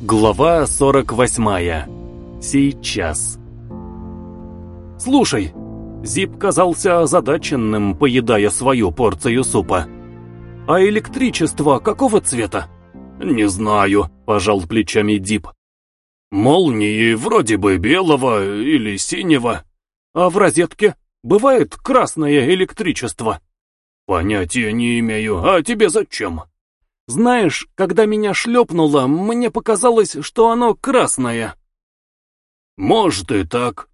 Глава 48. Сейчас. «Слушай!» Зип казался озадаченным, поедая свою порцию супа. «А электричество какого цвета?» «Не знаю», — пожал плечами Дип. «Молнии вроде бы белого или синего. А в розетке бывает красное электричество?» «Понятия не имею. А тебе зачем?» Знаешь, когда меня шлепнуло, мне показалось, что оно красное. Может и так.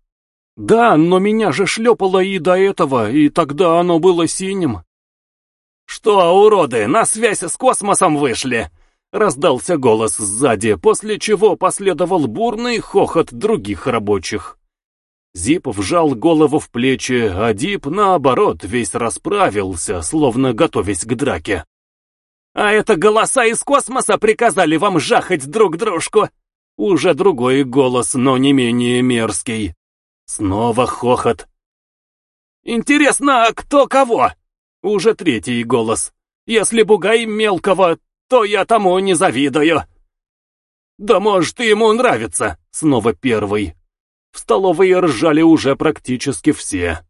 Да, но меня же шлепало и до этого, и тогда оно было синим. Что, уроды, на связь с космосом вышли? Раздался голос сзади, после чего последовал бурный хохот других рабочих. Зип вжал голову в плечи, а Дип, наоборот, весь расправился, словно готовясь к драке. А это голоса из космоса приказали вам жахать друг дружку. Уже другой голос, но не менее мерзкий. Снова хохот. Интересно, а кто кого? Уже третий голос. Если бугай мелкого, то я тому не завидую. Да может, ему нравится. Снова первый. В столовой ржали уже практически все.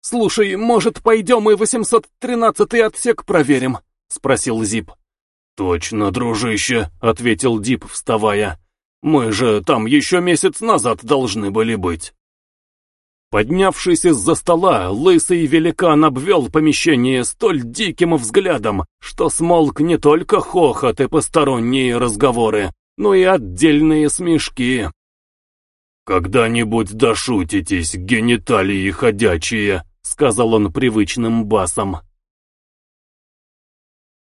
«Слушай, может, пойдем и 813-й отсек проверим?» — спросил Зип. «Точно, дружище», — ответил Дип, вставая. «Мы же там еще месяц назад должны были быть». Поднявшись из-за стола, лысый великан обвел помещение столь диким взглядом, что смолк не только хохот и посторонние разговоры, но и отдельные смешки. «Когда-нибудь дошутитесь, гениталии ходячие», — сказал он привычным басом.